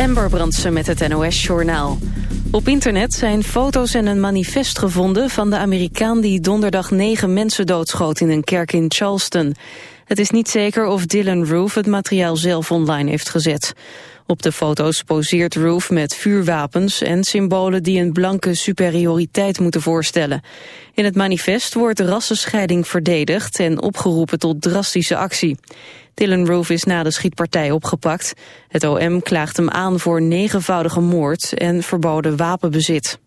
Amber Brandsen met het NOS-journaal. Op internet zijn foto's en een manifest gevonden van de Amerikaan... die donderdag negen mensen doodschoot in een kerk in Charleston. Het is niet zeker of Dylan Roof het materiaal zelf online heeft gezet. Op de foto's poseert Roof met vuurwapens en symbolen die een blanke superioriteit moeten voorstellen. In het manifest wordt rassenscheiding verdedigd en opgeroepen tot drastische actie. Dylan Roof is na de schietpartij opgepakt. Het OM klaagt hem aan voor negenvoudige moord en verboden wapenbezit.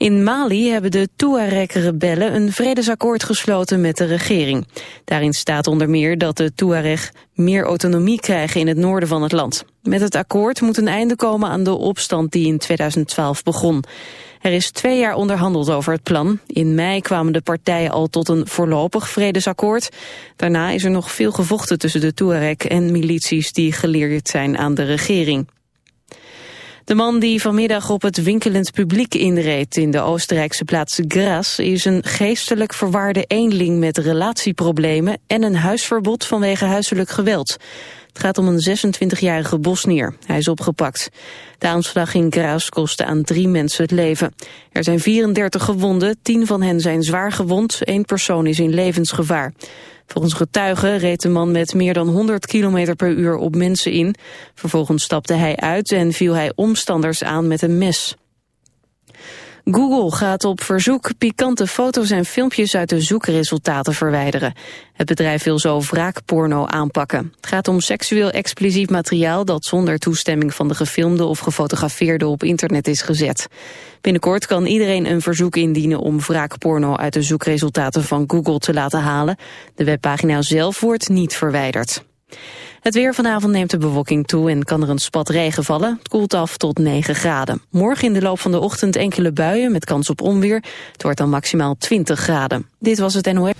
In Mali hebben de Tuareg-rebellen een vredesakkoord gesloten met de regering. Daarin staat onder meer dat de Tuareg meer autonomie krijgen in het noorden van het land. Met het akkoord moet een einde komen aan de opstand die in 2012 begon. Er is twee jaar onderhandeld over het plan. In mei kwamen de partijen al tot een voorlopig vredesakkoord. Daarna is er nog veel gevochten tussen de Tuareg en milities die geleerd zijn aan de regering. De man die vanmiddag op het winkelend publiek inreed in de Oostenrijkse plaats Graz is een geestelijk verwaarde eenling met relatieproblemen en een huisverbod vanwege huiselijk geweld. Het gaat om een 26-jarige Bosnier. Hij is opgepakt. De aanslag in Graz kostte aan drie mensen het leven. Er zijn 34 gewonden, 10 van hen zijn zwaar gewond, één persoon is in levensgevaar. Volgens getuigen reed de man met meer dan 100 km per uur op mensen in. Vervolgens stapte hij uit en viel hij omstanders aan met een mes. Google gaat op verzoek pikante foto's en filmpjes uit de zoekresultaten verwijderen. Het bedrijf wil zo wraakporno aanpakken. Het gaat om seksueel expliciet materiaal dat zonder toestemming van de gefilmde of gefotografeerde op internet is gezet. Binnenkort kan iedereen een verzoek indienen om wraakporno uit de zoekresultaten van Google te laten halen. De webpagina zelf wordt niet verwijderd. Het weer vanavond neemt de bewolking toe en kan er een spat regen vallen. Het koelt af tot 9 graden. Morgen in de loop van de ochtend enkele buien met kans op onweer. Het wordt dan maximaal 20 graden. Dit was het NOS.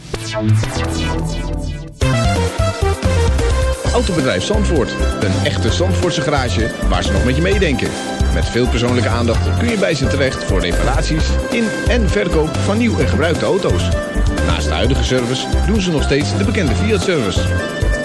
Autobedrijf Zandvoort. Een echte Zandvoortse garage waar ze nog met je meedenken. Met veel persoonlijke aandacht kun je bij ze terecht voor reparaties in en verkoop van nieuw en gebruikte auto's. Naast de huidige service doen ze nog steeds de bekende Fiat-service.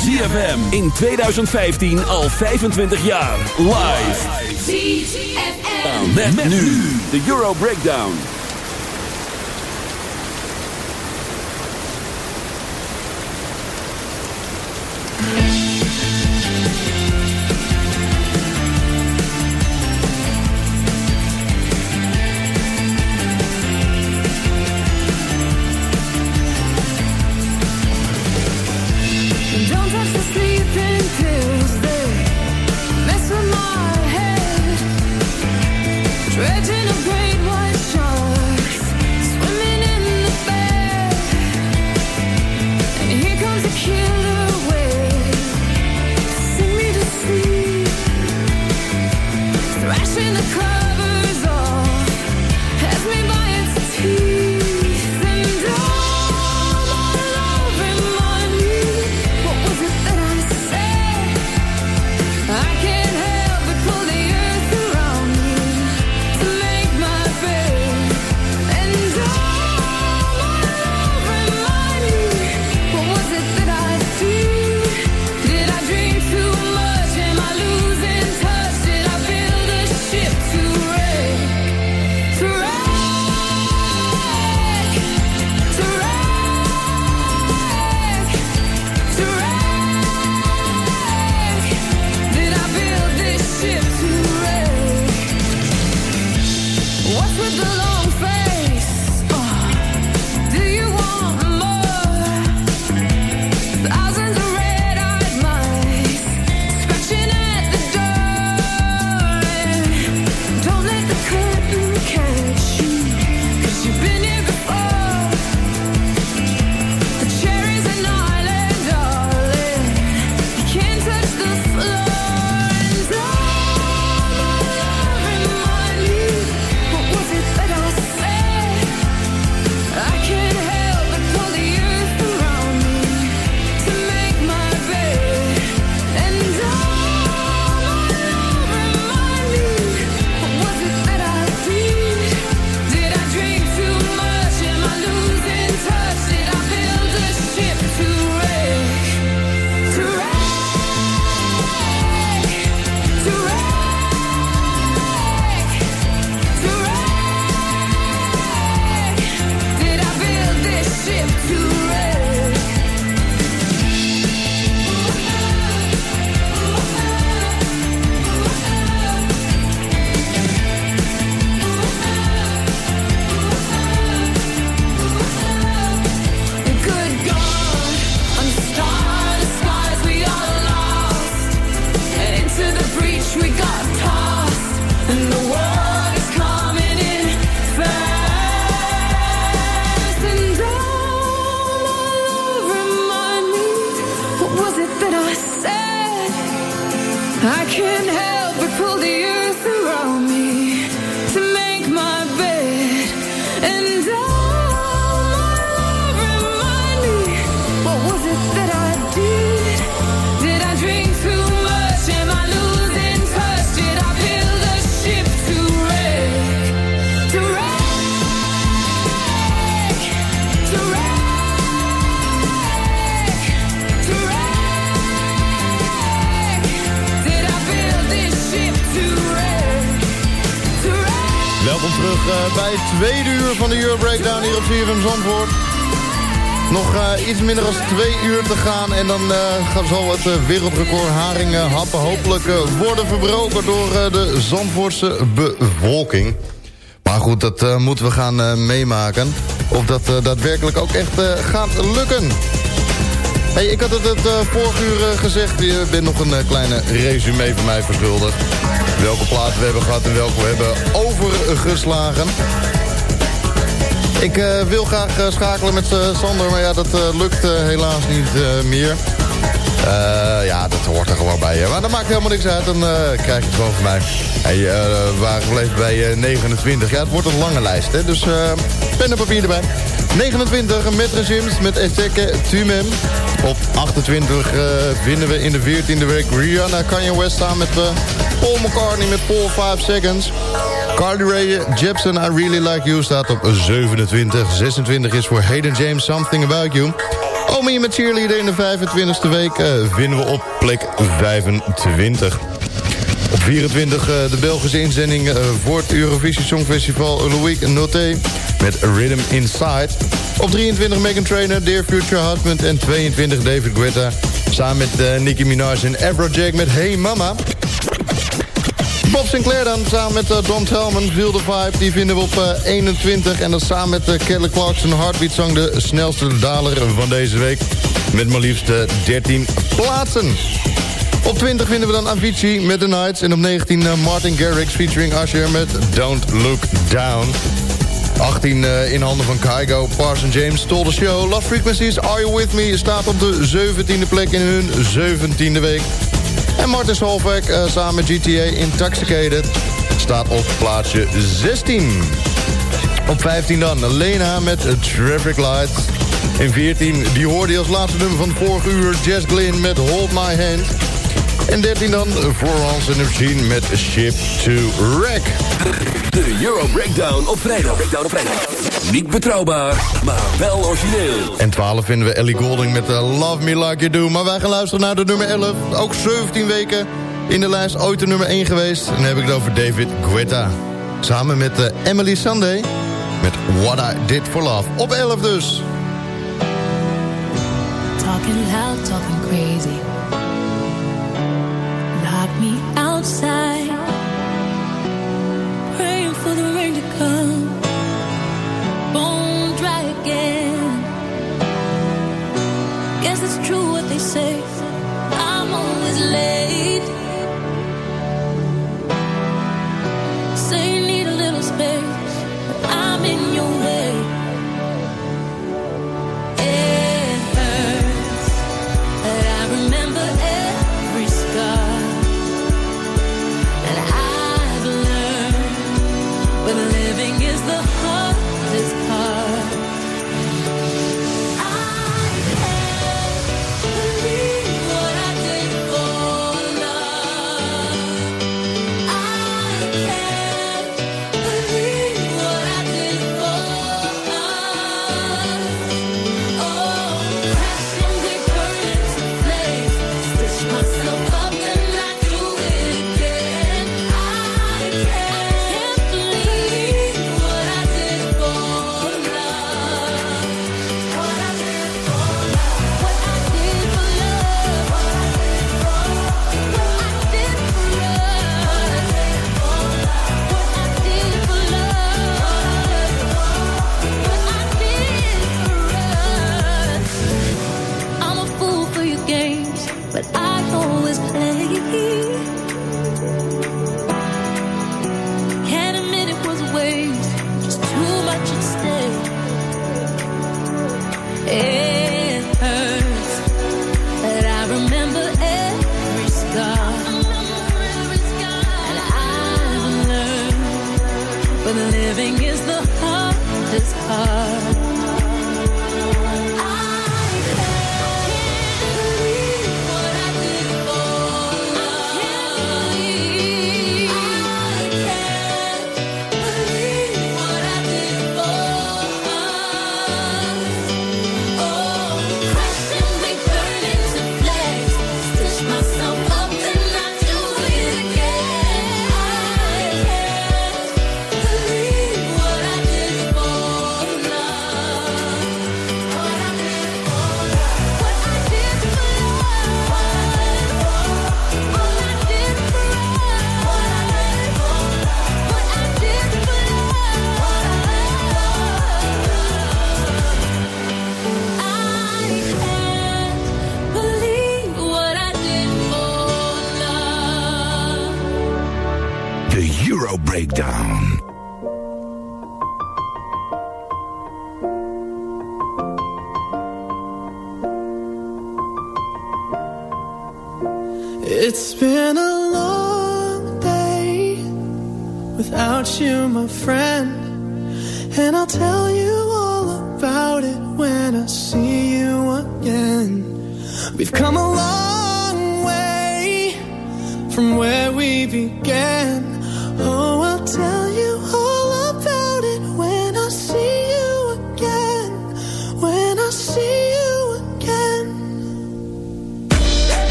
ZFM in 2015 al 25 jaar. Live. ZFM. Met, met nu de Euro Breakdown. Iets minder dan twee uur te gaan en dan gaat zal het eh, wereldrecord haringen happen hopelijk eh, worden verbroken door de Zandvoortse bevolking. Maar goed, dat moeten we gaan meemaken. Of dat daadwerkelijk ook echt gaat lukken. Hey, ik had het het vorige uur gezegd. Je bent nog een kleine resume van mij verschuldigd. Welke platen we hebben gehad en welke we hebben overgeslagen. Ik eh, wil graag eh, schakelen met eh, Sander, maar ja, dat lukt helaas niet meer. Eh, ja, dat hoort er gewoon bij. Maar dat maakt helemaal niks uit, dan eh, krijg je het gewoon van mij. Eh, we waren gebleven bij eh, 29. Ja, het wordt een lange lijst, hè, dus pen en papier erbij. 29, Metre Sims met Ezeke Tumem. Op 28 eh, vinden we in de 14e week Rihanna Kanye West samen met Paul McCartney met Paul 5 Seconds. Carly Rae Jepsen, I Really Like You staat op 27. 26 is voor Hayden James Something About You. Omi met Cheerleader in de 25e week eh, vinden we op plek 25. Op 24 eh, de Belgische inzending eh, voor het Eurovisie Songfestival Louis Noté met Rhythm Inside. Op 23 Megan Trainor, Dear Future Husband en 22 David Guetta. Samen met Nicki Minaj en Afrojack met Hey Mama. Bob Sinclair dan, samen met uh, Don Telman, Feel the Vibe, die vinden we op eh, 21. En dan samen met uh, Kelly Clarkson, Heartbeat Song, de snelste daler van deze week. Met maar liefst eh, 13 plaatsen. Op 20 vinden we dan Avicii met The Nights. En op 19 eh, Martin Garrix featuring Usher met Don't Look Down. 18 eh, in handen van Kygo, Parson James, Stole the Show. Love Frequencies, Are You With Me staat op de 17e plek in hun 17e week. En Martin Solveig eh, samen met GTA Intoxicated staat op plaatsje 16. Op 15 dan Lena met Traffic Lights. In 14, die hoorde als laatste nummer van vorig uur... Jess Glynn met Hold My Hand. En 13 dan Florence and the Machine met Ship to Wreck. De Euro Breakdown op vrijdag. Breakdown op vrijdag. Niet betrouwbaar, maar wel origineel. En 12 vinden we Ellie Golding met eh, Love Me Like You Do. Maar wij gaan luisteren naar de nummer 11. Ook 17 weken in de lijst ooit de nummer 1 geweest. En dan heb ik het over David Guetta. Samen met eh, Emily Sunday met What I Did For Love. Op 11 dus. Talking loud, talking crazy. It's true what they say. I'm always late. But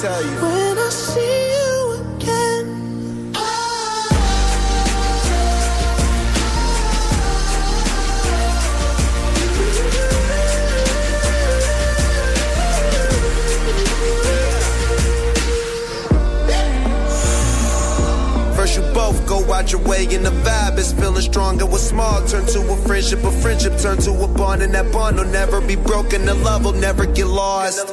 tell you. When I see you again. First you both go out your way and the vibe is feeling stronger. What's small turn to a friendship, a friendship turn to a bond, and that bond will never be broken. The love will never get lost.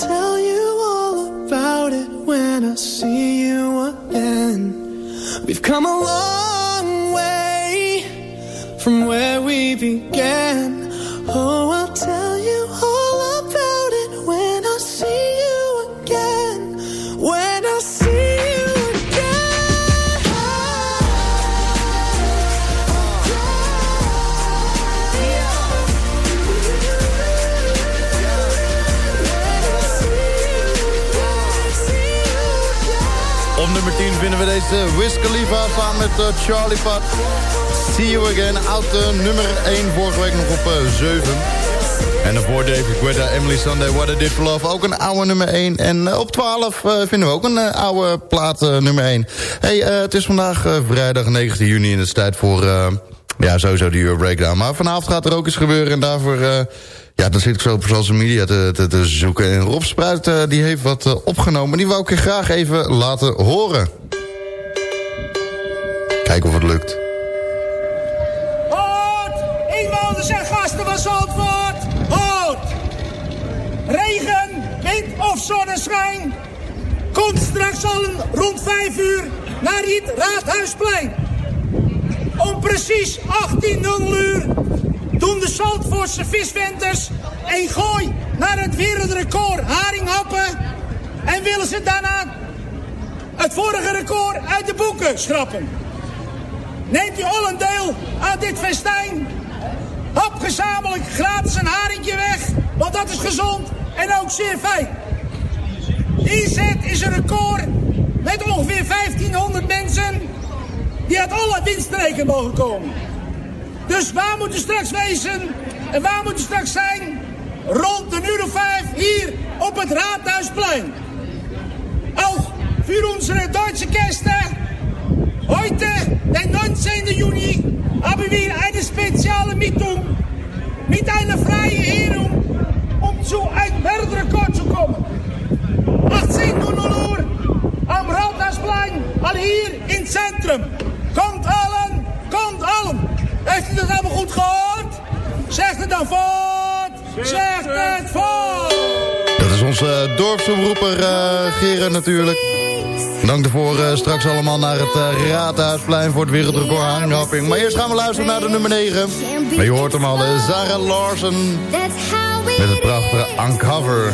tell you all about it when I see you again. We've come a long way from where we began. Deze Wiz samen met eh, Charlie Pat. See You Again, oud eh, nummer 1, vorige week nog op eh, 7. En daarvoor David Guetta, Emily Sunday, What I Did For Love, ook een oude nummer 1. En eh, op 12 eh, vinden we ook een eh, oude plaat eh, nummer 1. Hey, eh, het is vandaag eh, vrijdag 19 juni en het is tijd voor... eh, ja, sowieso de Euro Breakdown. Maar vanavond gaat er ook iets gebeuren en daarvoor... eh, Ja, dan zit ik zo op social media te, te, te zoeken. En Rob Spruit eh, die heeft wat eh, opgenomen. Die wou ik je graag even laten horen. Kijken of het lukt. Hoort! Inwoners en gasten van Zandvoort! Hoort! Regen, wind of zonneschijn. Komt straks al rond 5 uur naar het Raadhuisplein. Om precies 18.00 uur doen de Zandvoortse visventers een gooi naar het wereldrecord haringhappen. En willen ze daarna het vorige record uit de boeken schrappen. Neemt u al een deel aan dit festijn? Hap gezamenlijk gratis een haringje weg, want dat is gezond en ook zeer fijn. Inzet is een record met ongeveer 1500 mensen die uit alle windstreken mogen komen. Dus waar moet u straks wezen en waar moet u straks zijn? Rond een uur of vijf hier op het Raadhuisplein. Auch für unsere deutsche Gäste Heute, den 19. Juni, haben wir eine spezielle Mietung mit einer freien Ehrung, um zu einem Weltrekord zu kommen. 18.00 Uhr am Rathausplein, al hier in het centrum. Komt allen, komt allen. Heeft u dat allemaal goed gehoord? Zegt het dan voort, zegt het voort. Dat is onze dorpsomroeper eh Geren natuurlijk. Dank ervoor eh, straks allemaal naar het eh, Raadhuisplein voor het wereldrecord haringhapping. Maar eerst gaan we luisteren naar de nummer 9. Maar je hoort hem al, Sarah Larsen met het prachtige Uncover.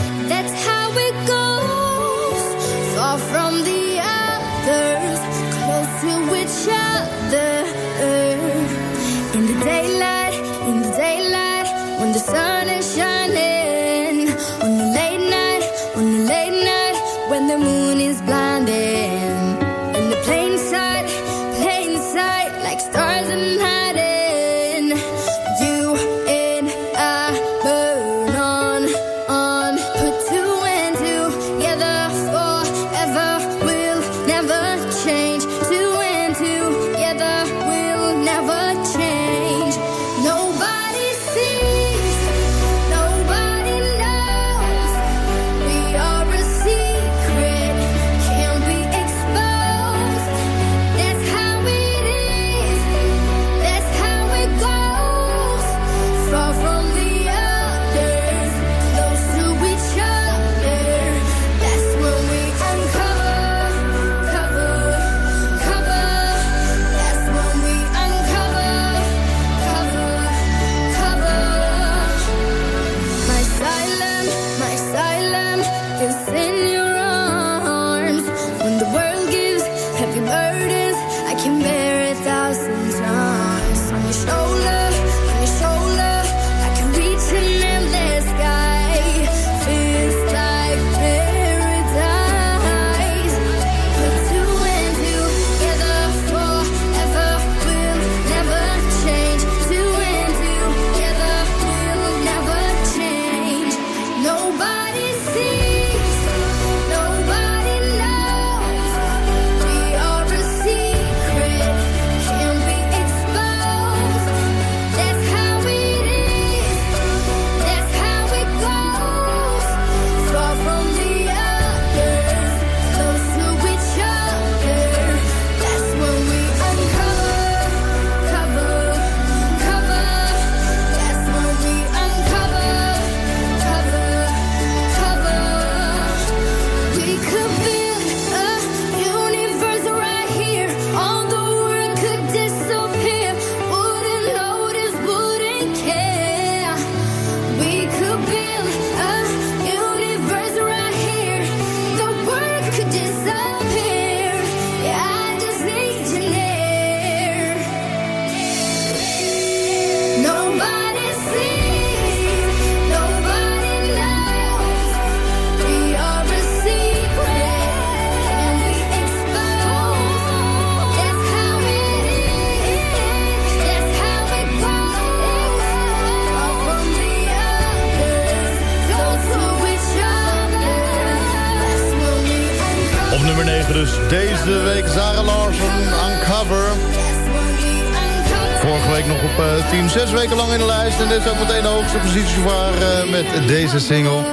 Lijst. En is ook meteen de hoogste positie voor eh, met deze single.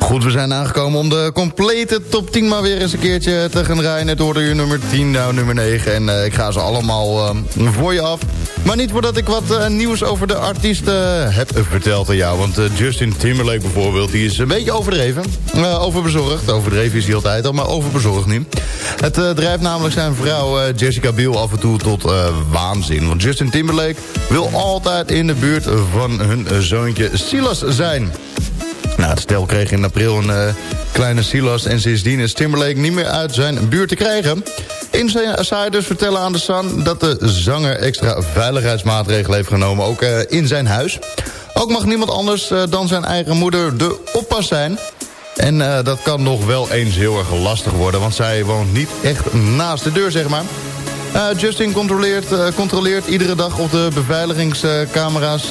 Goed, we zijn aangekomen om de complete top 10 maar weer eens een keertje te gaan rijden. Het hoorde je nummer 10, nou nummer 9. En eh, ik ga ze allemaal eh, voor je af. Maar niet voordat ik wat eh, nieuws over de artiesten heb verteld aan jou. Want eh, Justin Timberlake bijvoorbeeld, die is een beetje overdreven. Eh, overbezorgd. Overdreven is hij altijd al, maar overbezorgd nu. Het drijft namelijk zijn vrouw Jessica Biel af en toe tot waanzin. Want Justin Timberlake wil altijd in de buurt van hun zoontje Silas zijn. Nou, het stel kreeg in april een kleine Silas... en sindsdien is Timberlake niet meer uit zijn buurt te krijgen. Insiders vertellen aan de Sun dat de zanger extra veiligheidsmaatregelen heeft genomen... ook eh, in zijn huis. Ook mag niemand anders eh, dan zijn eigen moeder de oppas zijn... En eh, dat kan nog wel eens heel erg lastig worden... want zij woont niet echt naast de deur, zeg maar. Justin controleert, controleert iedere dag of de beveiligingscamera's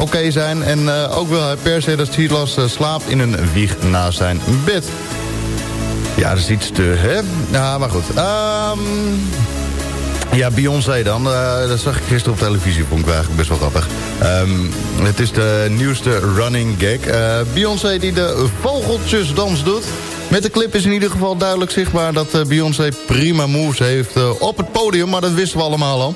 oké zijn. En ook wil hij per se dat Silas slaapt in een wieg naast zijn bed. Ja, dat is iets te, hè? Ja, maar goed. Ehm, ja, Beyoncé dan. Eh, dat zag ik gisteren op televisie. Vond ik eigenlijk best wel grappig. Ehm, het is de nieuwste running gag. Eh, Beyoncé die de vogeltjesdans doet. Met de clip is in ieder geval duidelijk zichtbaar... dat eh, Beyoncé prima moves heeft op het podium. Maar dat wisten we allemaal al.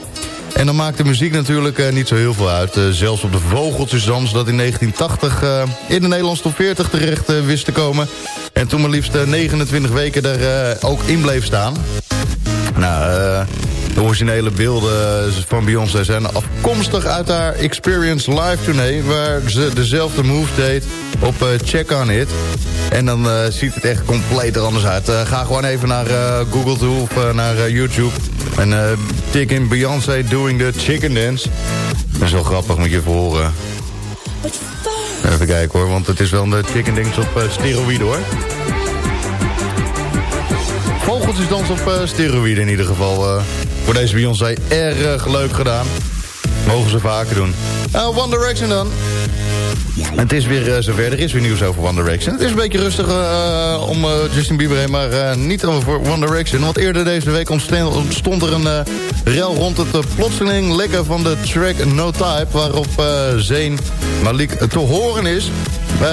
En dan maakt de muziek natuurlijk niet zo heel veel uit. Zelfs op de vogeltjesdans dat in 1980 eh, in de Nederlandse top 40 terecht wist te komen. En toen maar liefst eh, 29 weken er eh, ook in bleef staan. Nou, eh, de originele beelden van Beyoncé zijn afkomstig uit haar Experience Live tournee... waar ze dezelfde move deed op eh, Check On It. En dan eh, ziet het echt compleet er anders uit. Eh, ga gewoon even naar eh, Google toe of eh, naar eh, YouTube... en eh, tik in Beyoncé doing the chicken dance. Dat is wel grappig, moet je even horen. Even kijken hoor, want het is wel een chicken dance op uh, steroïden hoor. Vogeltjesdans op uh, steroïden in ieder geval. eh, voor deze Beyoncé erg leuk gedaan. Mogen ze vaker doen. Uh, One Direction dan. Het is weer uh, zover. Er is weer nieuws over One Direction. Het is een beetje rustig uh, om uh, Justin Bieber heen, maar niet over One Direction. Want eerder deze week ontstond, er een rel rond het plotseling lekken van de track No Type... waarop Zayn Malik te horen is.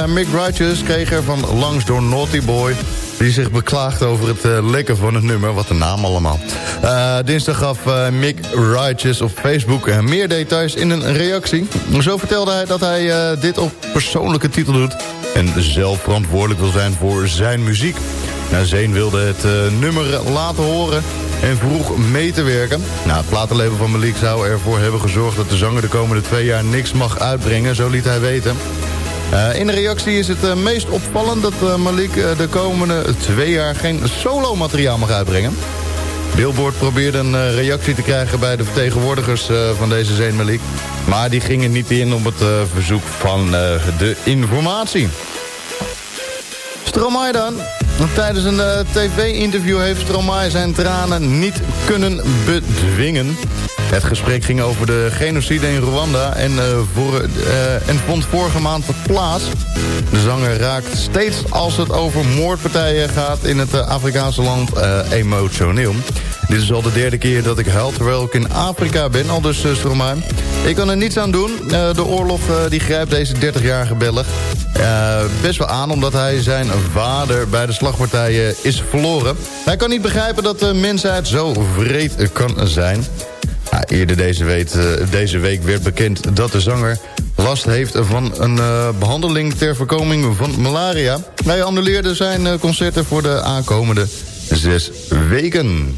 Mick Righteous kreeg er van langs door Naughty Boy die zich beklaagt over het uh, lekken van het nummer. Wat een naam allemaal. Uh, dinsdag gaf uh, Mick Righteous op Facebook meer details in een reactie. Zo vertelde hij dat hij dit op persoonlijke titel doet... en zelf verantwoordelijk wil zijn voor zijn muziek. Nou, Zeen wilde het nummer laten horen en vroeg mee te werken. Nou, het platenlabel van Malik zou ervoor hebben gezorgd... dat de zanger de komende twee jaar niks mag uitbrengen. Zo liet hij weten. Uh, in de reactie is het uh, meest opvallend dat uh, Malik de komende twee jaar geen solo-materiaal mag uitbrengen. Billboard probeerde een reactie te krijgen bij de vertegenwoordigers van deze Zayn Malik. Maar die gingen niet in op het verzoek van de informatie. Stromae dan. Tijdens een tv-interview heeft Stromae zijn tranen niet kunnen bedwingen. Het gesprek ging over de genocide in Rwanda en, uh, voor, uh, en vond vorige maand plaats. De zanger raakt steeds als het over moordpartijen gaat in het uh, Afrikaanse land emotioneel. Dit is al de derde keer dat ik huil terwijl ik in Afrika ben, al dus Stromae. Ik kan er niets aan doen. de oorlog die grijpt deze 30-jarige Belg best wel aan... omdat hij zijn vader bij de slagpartijen is verloren. Hij kan niet begrijpen dat de mensheid zo vreed kan zijn... Eerder deze week, uh, deze week werd bekend dat de zanger last heeft van een uh, behandeling ter voorkoming van malaria. Hij annuleerde zijn uh, concerten voor de aankomende zes weken.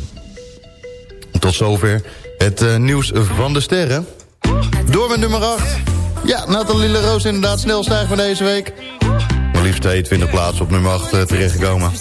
Tot zover het nieuws van de sterren. Door met nummer 8. Ja, Nathalie Le Roos inderdaad snel stijgt van deze week. Maar liefst 22 plaatsen op nummer 8 terechtgekomen.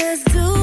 We just do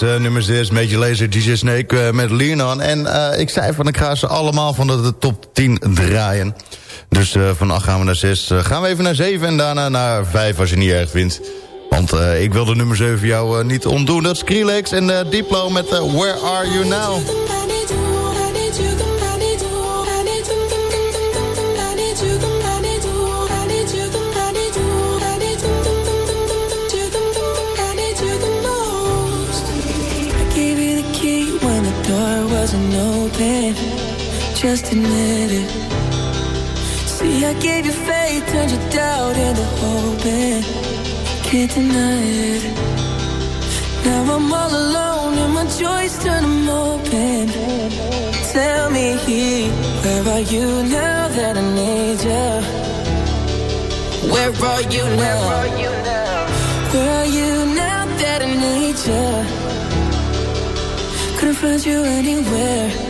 Nummer 6, Major Lazer, DJ Snake uh, met Leanon. En uh, ik zei van, ik ga ze allemaal van de, de top 10 draaien. Dus van 8 gaan we naar 6. gaan we even naar 7 en daarna naar 5 als je niet erg vindt. Want ik wil de nummer 7 jou niet ontdoen. Dat is Skrillex en Diplo met Where Are You Now? Wasn't just admit it. See, I gave you faith, turned your doubt into hope, can't deny it. Now I'm all alone, and my joys turn them open. Tell me, where are you now that I need you? Where are you now? Where are you now that I need you? couldn't find you anywhere.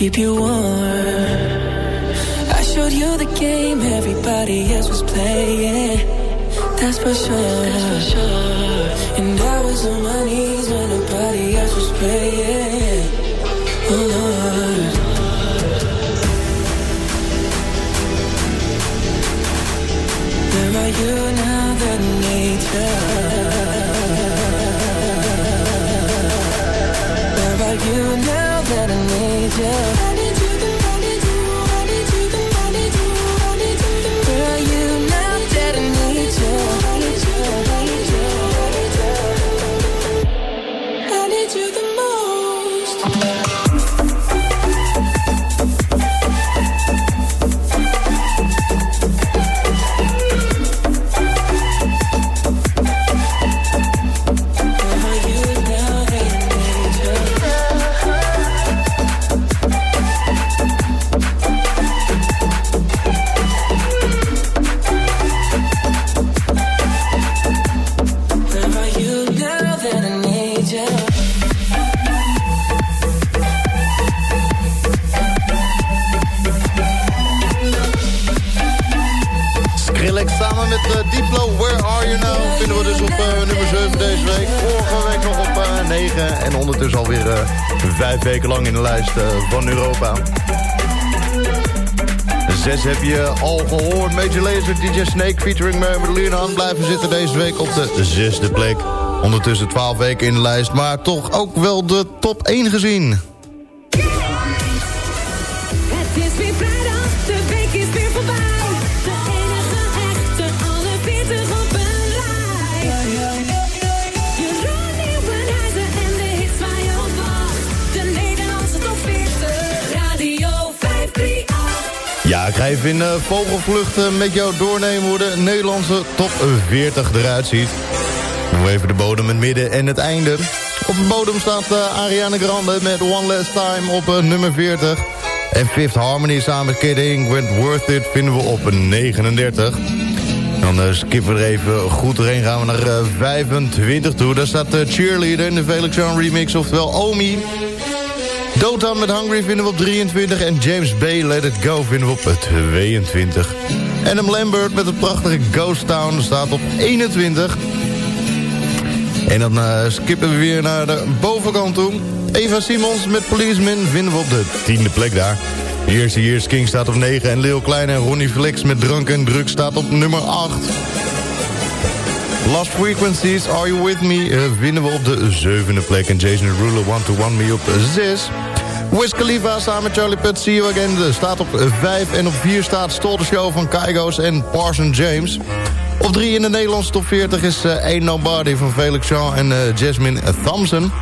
Keep you warm. I showed you the game everybody else was playing. That's for sure. That's for sure. And I was on my knees when nobody else was praying. Oh Lord. Where are you now that I Yeah. 9. En ondertussen alweer uh, vijf weken lang in de lijst uh, van Europa. Zes heb je al gehoord. Major Lazer, DJ Snake featuring Mary Leonard blijven zitten deze week op de zesde plek. Ondertussen 12 weken in de lijst, maar toch ook wel de top 1 gezien. Ja, ik ga even in uh, vogelvluchten met jou doornemen hoe de Nederlandse top 40 eruit ziet. Doen we even de bodem, het midden en het einde. Op de bodem staat uh, Ariana Grande met One Last Time op nummer 40. En Fifth Harmony samen met Kid Ink with Worth It vinden we op 39. Dan skippen we er even goed doorheen, gaan we naar uh, 25 toe. Daar staat Cheerleader in de Felix Jean remix, oftewel Omi. Dota met Hungry vinden we op 23. En James Bay, Let It Go, vinden we op 22. Adam Lambert met het prachtige Ghost Town staat op 21. En dan eh, skippen we weer naar de bovenkant toe. Eva Simons met Policeman vinden we op de tiende plek daar. Years Years King staat op 9. En Leo Klein en Ronnie Flex met Drank en Druk staat op nummer 8. Last Frequencies, Are You With Me, eh, vinden we op de zevende plek. En Jason Derulo, One to One Me op 6. Wiz Khalifa samen met Charlie Puth, See You Again, eh, staat op 5. En op 4 staat Stol de Show van Kaigo's en Parson James. Op 3 in de Nederlandse top 40 is uh, Ain't Nobody van Felix Jean en uh, Jasmine Thompson.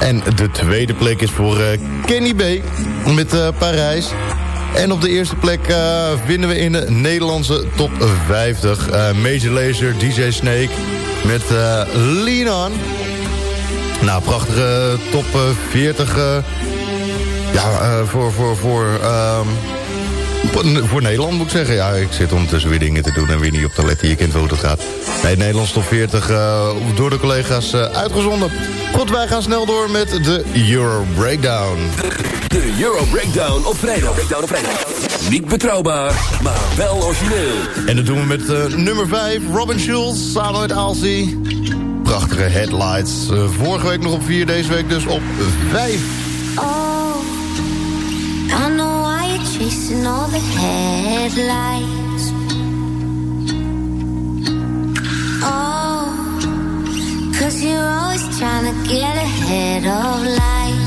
En de tweede plek is voor uh, Kenny B met Parijs. En op de eerste plek vinden we in de Nederlandse top 50... Uh, Major Lazer, DJ Snake met Lean On. Nou, prachtige top 40... ja, voor, voor, voor, um, voor Nederland moet ik zeggen. Ja, ik zit ondertussen weer dingen te doen en weer niet op te letten. Je kent wel hoe dat gaat. Nee, Nederlands top 40 door de collega's uitgezonden. Goed, wij gaan snel door met de Euro Breakdown. De Euro Breakdown op vrijdag. Breakdown op vrijdag. Niet betrouwbaar, maar wel origineel. En dat doen we met uh, nummer 5, Robin Schulz, samen met. Prachtige headlights. Uh, vorige week nog op 4, deze week dus op 5. Chasing all the headlights. Oh, cause you're always trying to get ahead of life.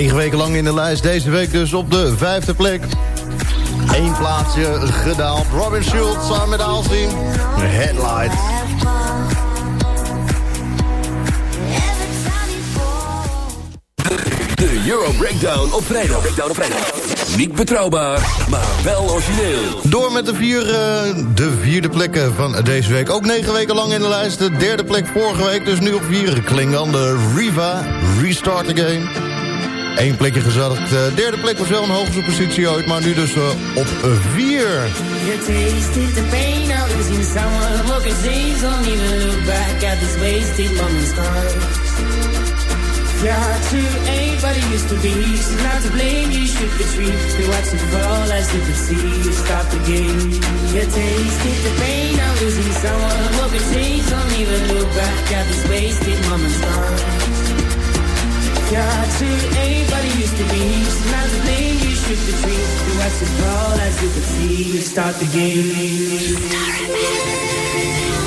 Negen weken lang in de lijst, deze week dus op de vijfde plek. Eén plaatsje gedaald. Robin Schultz samen met Alsteen. Headlight. De Euro Breakdown op vrijdag. Breakdown op vrijdag. Niet betrouwbaar, maar wel origineel. Door met de, vier, eh, de vierde plekken van deze week. Ook negen weken lang in de lijst. De derde plek vorige week, dus nu op vier. Klingan de Riva, Restart Again. Eén plekje gezakt. De derde plek was wel een hoogste positie ooit, maar nu dus eh, op vier. You tasted the pain of losing someone who can see. Don't even look back at this wasted moment's time. Your heart to anybody used to be. She's not to blame, you should retreat. To watch it fall as you could see. You stop the game. You tasted the pain of losing someone who can change. Don't even look back at this wasted moment's time. To anybody used to be. She's not to blame, you should retreat. To watch it as you could see. You start the game. You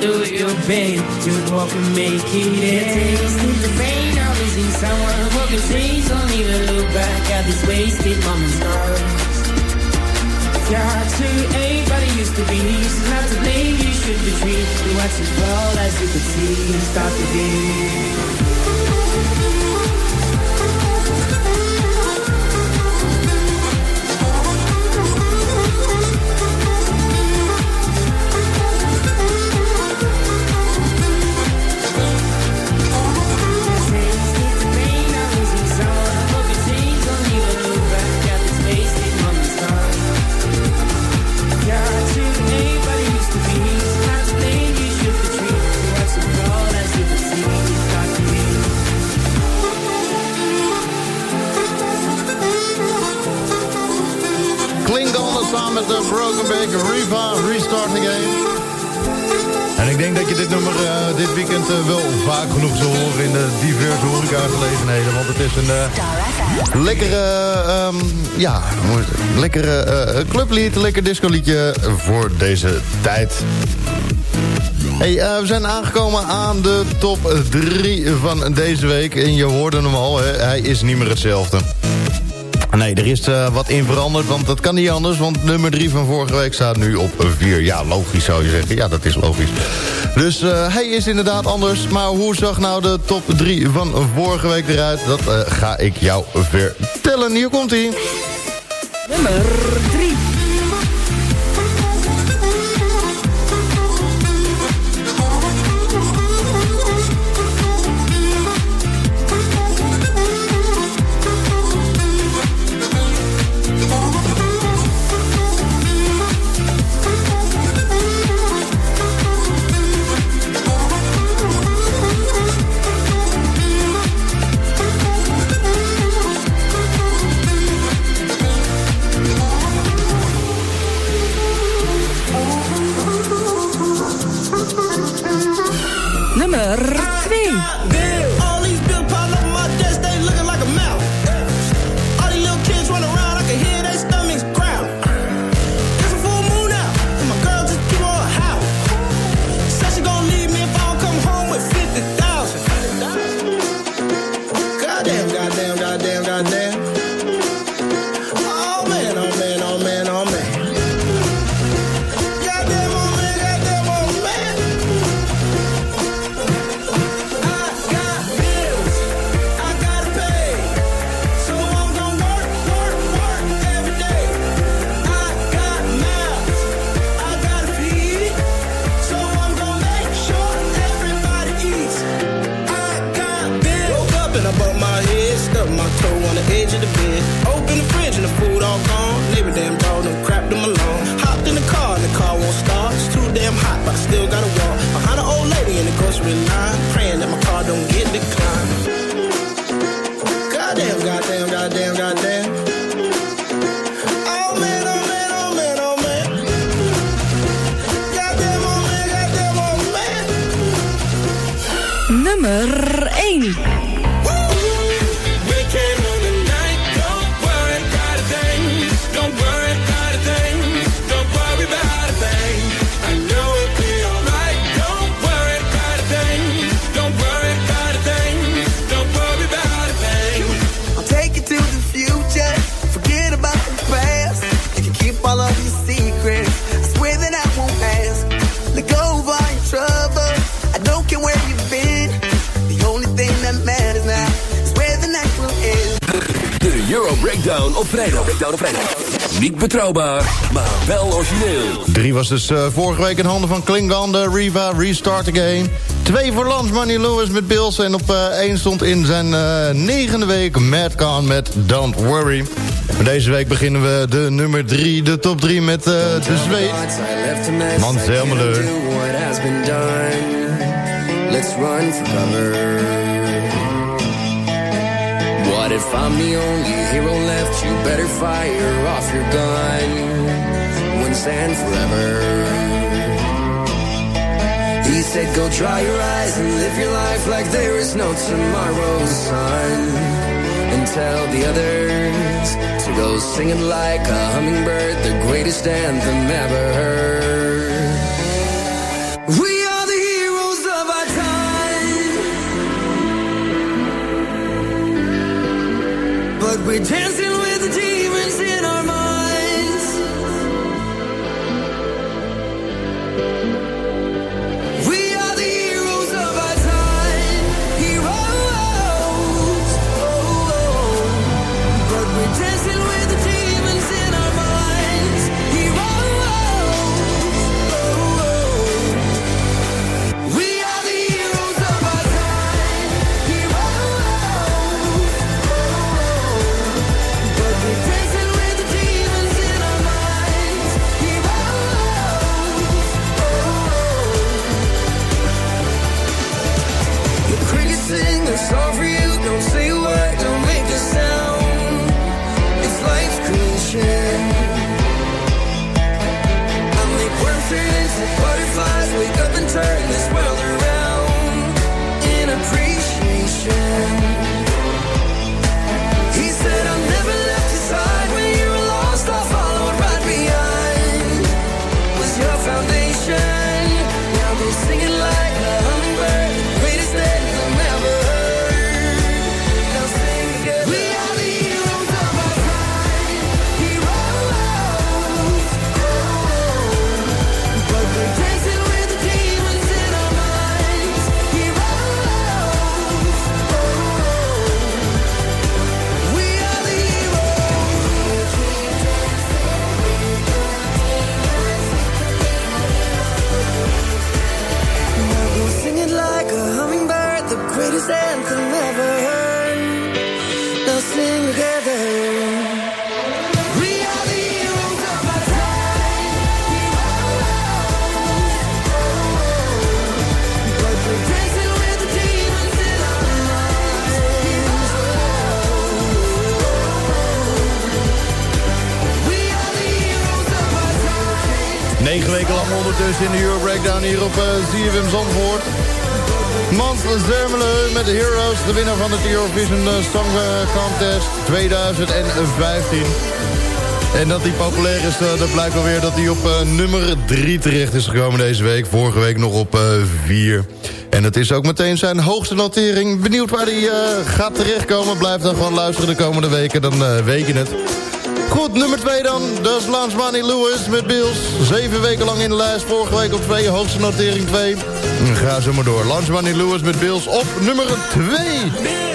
to your pain. You walk and make it end. Tasting the pain of losing someone who can change. Don't even look back at this wasted moment's heart to anybody used to be. She's not to blame, you should retreat. You watch it fall as you could see. Start the game. Riva, Restart Again. En ik denk dat je dit nummer eh, dit weekend eh, wel vaak genoeg zal horen in de diverse horecagelegenheden. Want het is een eh, lekkere, ehm, ja, lekkere clublied, lekker discoliedje voor deze tijd. Hey, we zijn aangekomen aan de top 3 van deze week. En je hoorde hem al, hè? hij is niet meer hetzelfde. Nee, er is eh, wat in veranderd, want dat kan niet anders. Want nummer 3 van vorige week staat nu op 4. Ja, logisch zou je zeggen. Ja, dat is logisch. Dus eh, hij is inderdaad anders. Maar hoe zag nou de top 3 van vorige week eruit? Dat eh, ga ik jou vertellen. Hier komt hij. Nummer 3. Op vrijdag. Niet betrouwbaar, maar wel origineel. Drie was dus eh, vorige week in handen van Klingon, de Riva, Restart Again. Twee voor Lance Money Lewis met Bills. En op eh, één stond in zijn eh, negende week Matt Kahn met Don't Worry. Maar deze week beginnen we de nummer drie, de top drie met eh, de Zweed. Mans Helmeleur. Let's run for if I'm the only hero left? You better fire off your gun once and forever. He said, Go dry your eyes and live your life like there is no tomorrow, son. And tell the others to go singing like a hummingbird, the greatest anthem ever heard. We're dancing Ondertussen in de Euro Breakdown hier op uh, Zandvoort. Mans Zermelen met de Heroes, de winnaar van de Eurovision eh, Song eh, Contest 2015. En dat die populair is, dat blijkt wel weer dat hij op nummer 3 terecht is gekomen deze week. Vorige week nog op 4. En het is ook meteen zijn hoogste notering. Benieuwd waar hij eh, gaat terechtkomen. Blijf dan gewoon luisteren de komende weken, dan weet je het. Goed, nummer 2 dan. Dat is Lance Money Lewis met Bills. Zeven weken lang in de lijst. Vorige week op 2, hoogste notering 2. Ga zo maar door. Lance Money Lewis met Bills op nummer 2.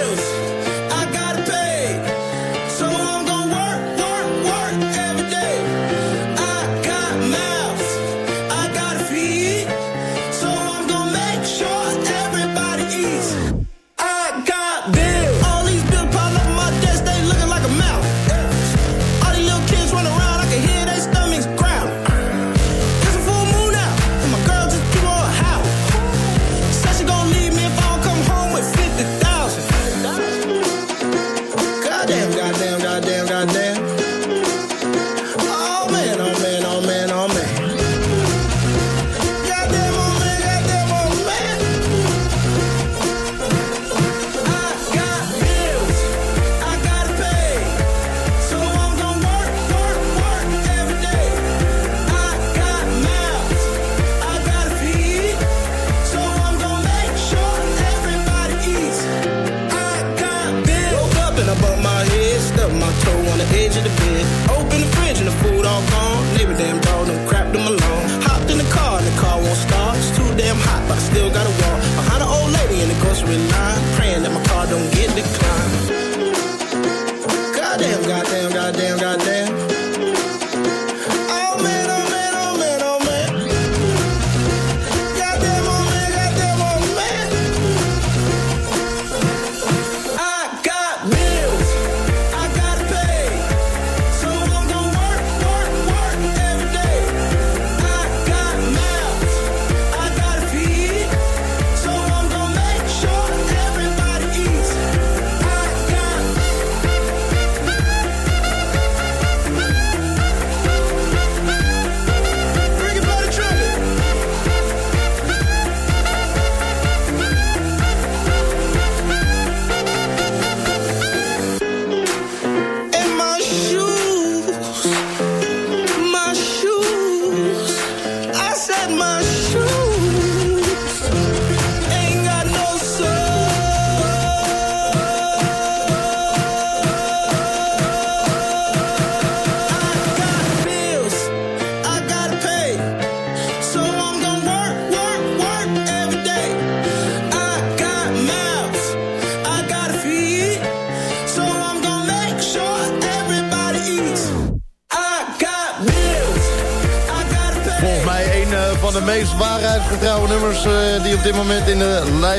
Toe on the edge of the bed. Open the fridge and the food all gone. Neighbor damn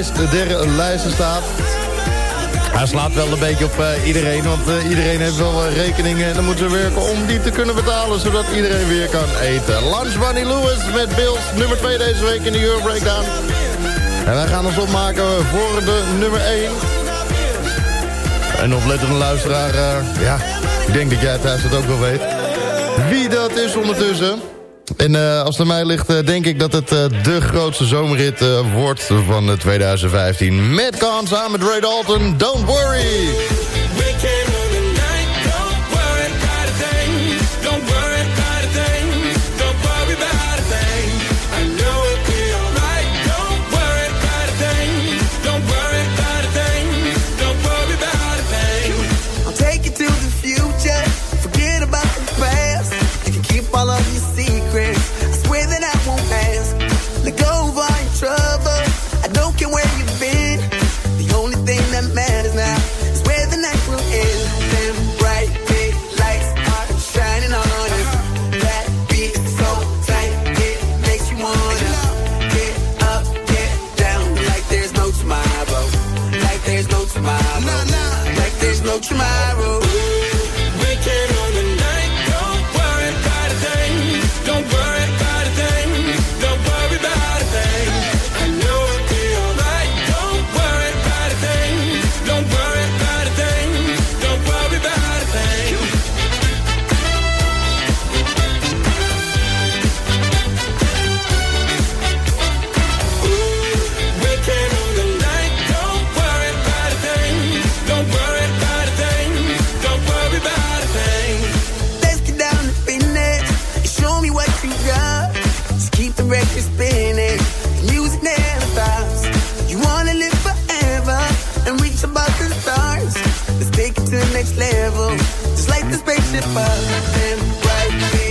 de derde lijst staat. Hij slaat wel een beetje op eh, iedereen, want eh, iedereen heeft wel eh, rekeningen... en dan moeten ze werken om die te kunnen betalen, zodat iedereen weer kan eten. Lunch Bunny Lewis met Bills, nummer 2 deze week in de Euro Breakdown. En wij gaan ons opmaken voor de nummer 1. En oplettende luisteraar, ja, ik denk dat jij thuis het ook wel weet. Wie dat is ondertussen... En eh, als het aan mij ligt, eh, denk ik dat het uh, de grootste zomerrit wordt van 2015. Met Khan samen met Ray Dalton, Don't Worry! next level. Just light the spaceship up and right here.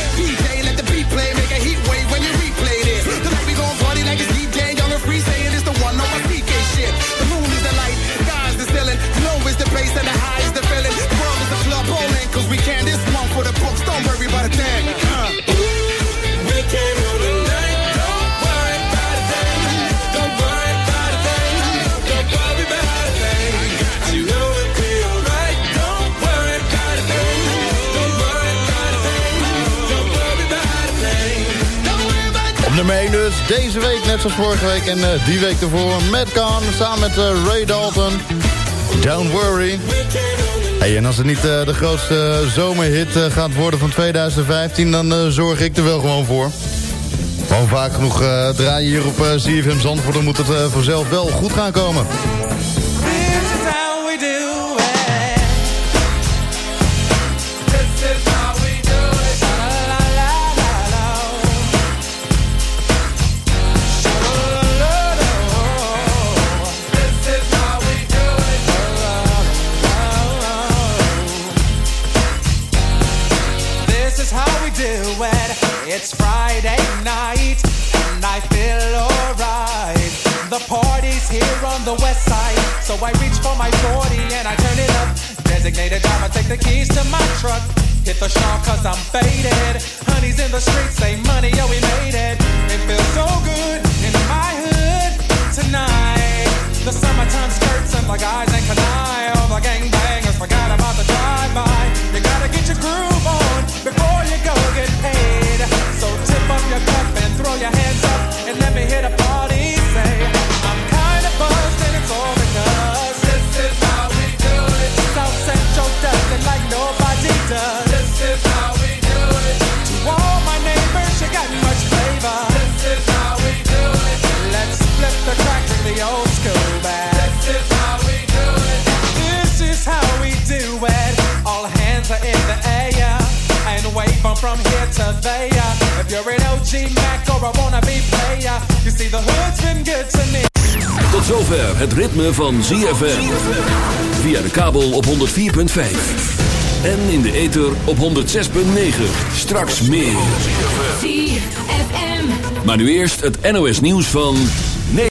dus. Deze week, net zoals vorige week en eh, die week ervoor. Met Khan samen met eh, Ray Dalton. Don't worry. En als het niet eh, de grootste zomerhit gaat worden van 2015... dan zorg ik er wel gewoon voor. Gewoon vaak genoeg draaien hier op uh, CFM Zandvoort... dan moet het vanzelf wel goed gaan komen. Designated driver, take the keys to my truck. Hit the shop cause I'm faded. Honey's in the streets, say money, yo, we made it. It feels so good in my hood tonight. The summertime skirts and the guys ain't canine. All the gangbangers forgot about the drive-by. You gotta get your groove on before you go get paid. So tip up your cup and throw your hands from here to there. If you're an OG Mac or a wannabe player, you see the hood's been good to me. Tot zover het ritme van ZFM. Via de kabel op 104.5. En in de ether op 106.9. Straks meer. ZFM. Maar nu eerst het NOS nieuws van...